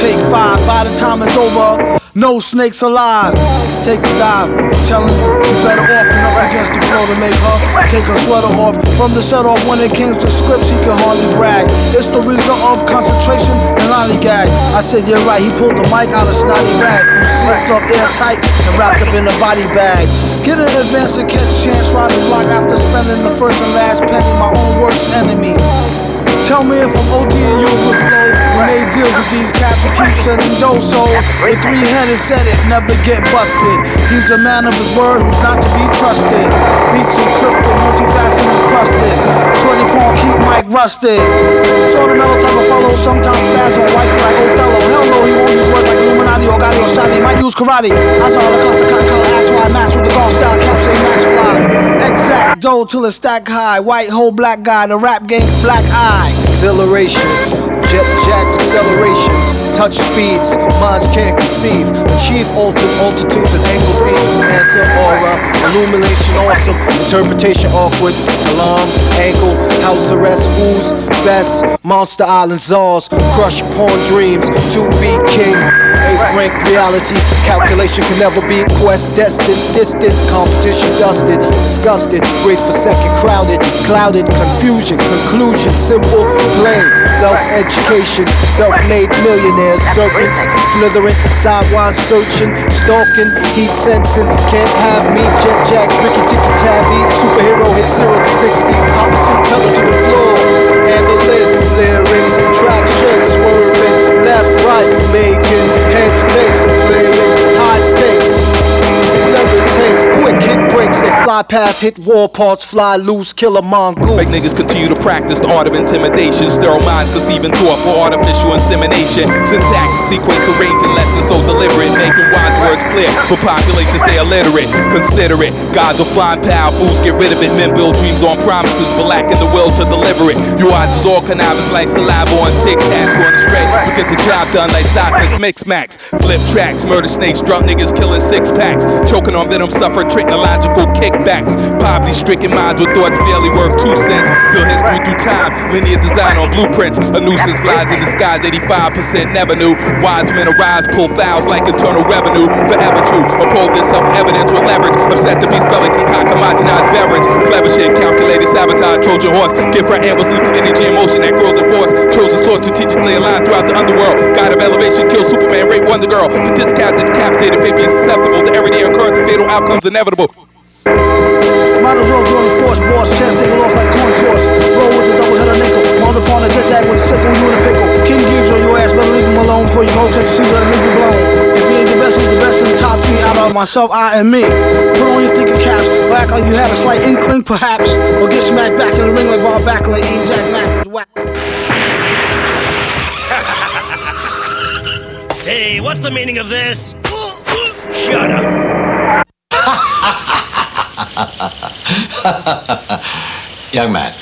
Take five, by the time it's over, no snakes alive. Take a dive, I'm telling you, you better off than up against the floor to make her take her sweater off. From the set off, when it came to scripts, he could hardly brag. It's the result of concentration and lollygag. I said, you're right, he pulled the mic out of snotty rag, sealed up airtight and wrapped up in a body bag. Get an advance and catch chance, ride the block after spending the first and last penny, my own worst enemy. Tell me if I'm OD and. We made deals with these cats who keep sending dough, so the three-headed said it, never get busted. He's a man of his word who's not to be trusted. Beats encrypted, multifaceted, crusted. Shorty pawn keep Mike rusted. Sort of mellow type of fellow, sometimes spaz on wife like Othello. Hell no, he won't use words like Illuminati or Gotti or Shani. Might use karate. I saw the cost of cotton color axe why match with the golf style cap say max fly. Exact dough till it's stack high. White hole black guy, the rap game black eye. Exhilaration, jet jacks, accelerations, touch speeds, minds can't conceive. Achieve altered altitudes and angles, angels answer, aura, illumination awesome, interpretation awkward, alarm, ankle, house arrest, who's best, Monsta Island czars, crush porn dreams, to be king, eighth rank reality, calculation can never be quest destined, distant, competition dusted, disgusted, race for second, crowded, clouded, confusion, conclusion, simple, plain, self-education, self-made serpents, slithering, sidewind searching, stalking, heat sensing, can't have me, jet jacks, ricky ticky taffy, superhero hit 0 to 60. Past, hit war parts, fly loose, kill a mongoose. Fake niggas continue to practice the art of intimidation. Sterile minds conceiving thought for artificial insemination. Syntax, sequence, arranging lessons so deliberate, making wise words clear. But populations stay illiterate. Consider it. Gods will find power, fools get rid of it. Men build dreams on promises, but lacking the will to deliver it. You are just all cannabis like saliva on tic tacs going straight. But get the job done like sauceless mix max. Flip tracks, murder snakes, drunk niggas killing six packs. Choking on venom, suffer technological kickbacks. Poverty stricken minds with thoughts barely worth two cents. Build history through time, linear design on blueprints. A nuisance lies in skies, 85% never knew. Wise men arise, pull fouls like internal revenue. Forever true, uphold this self evidence with leverage. Upset the be spelling, concoct homogenized beverage. Clever shit, calculated sabotage, Trojan horse. Gift for ambush, lethal energy and motion that grows in force. Chosen source strategically aligned throughout the underworld. God of elevation, kill Superman, rape Wonder Girl. For discounted, decapitated, being susceptible to everyday occurrence and fatal outcomes inevitable. Myself, I, and me. Put on your thinking caps, or act like you had a slight inkling, perhaps. Or get smacked back in the ring like Bob Backlund and Jack Mack was whack. Hey, what's the meaning of this? Shut up. Young man,